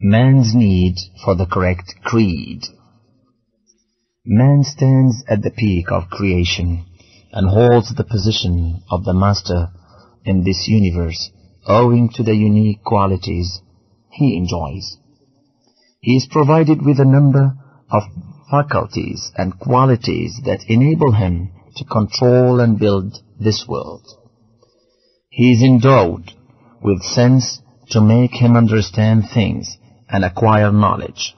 Man's need for the correct creed. Man stands at the peak of creation and holds the position of the master in this universe owing to the unique qualities he enjoys. He is provided with a number of faculties and qualities that enable him to control and build this world. He is endowed with sense to make him understand things and acquire knowledge.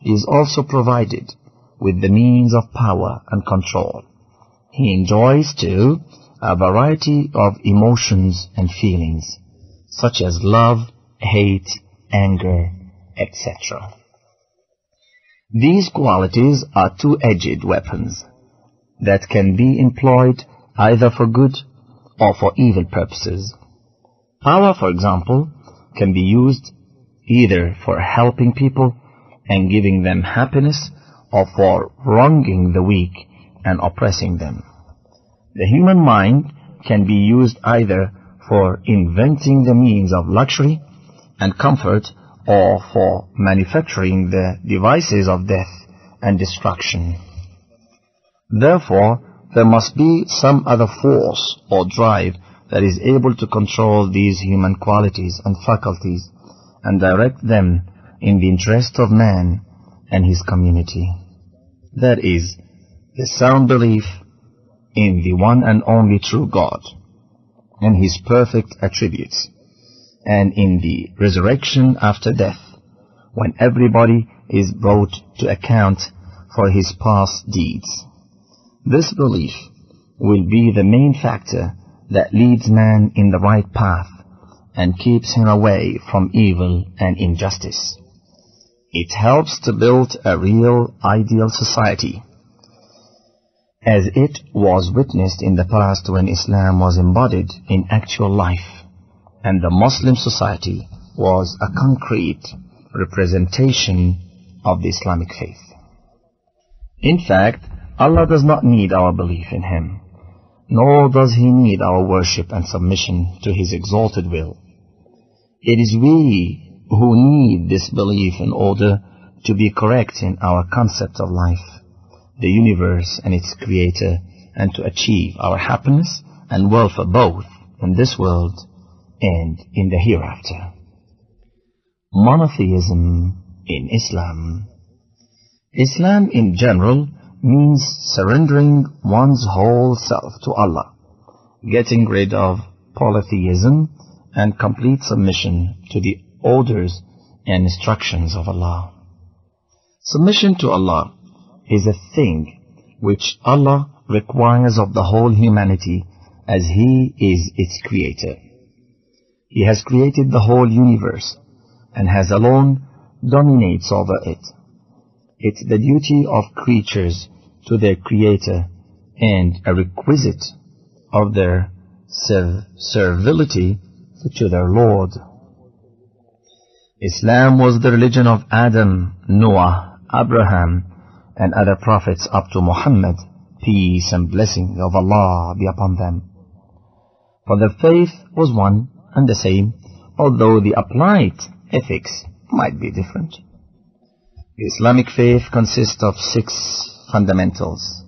He is also provided with the means of power and control. He enjoys too a variety of emotions and feelings, such as love, hate, anger, etc. These qualities are two-edged weapons that can be employed either for good or for evil purposes. Power, for example, can be used either for helping people and giving them happiness or for wronging the weak and oppressing them. The human mind can be used either for inventing the means of luxury and comfort or for manufacturing the devices of death and destruction. Therefore, there must be some other force or drive that is able to control these human qualities and faculties and direct them in the interest of man and his community. That is, the sound belief in the one and only true God and his perfect attributes and in the resurrection after death when everybody is brought to account for his past deeds. This belief will be the main factor that leads man in the right path and keeps him away from evil and injustice. It helps to build a real ideal society as it was witnessed in the past when Islam was embodied in actual life and the Muslim society was a concrete representation of the Islamic faith. In fact, Allah does not need our belief in Him, nor does He need our worship and submission to His exalted will. It is we who need this belief in order to be correct in our concept of life, the universe and its creator, and to achieve our happiness and welfare both in this world and in the hereafter. Monotheism in Islam. Islam in general means surrendering one's whole self to Allah, getting rid of polytheism and complete submission to the orders and instructions of Allah. Submission to Allah is a thing which Allah requires of the whole humanity as He is its creator. He has created the whole universe and has alone dominates over it. It's the duty of creatures to their creator and a requisite of their serv servility to their Lord. Islam was the religion of Adam, Noah, Abraham, and other prophets up to Muhammad, peace and blessing of Allah be upon them. For the faith was one and the same, although the applied ethics might be different. The Islamic faith consists of six fundamentals.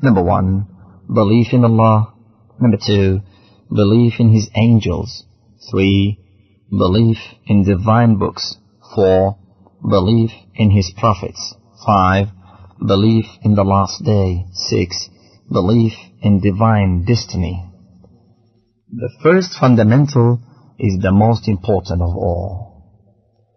Number one, belief in Allah. Number two, belief in His angels. Three, belief in divine books. Four, belief in His prophets. Five, belief in the last day. Six, belief in divine destiny. The first fundamental is the most important of all.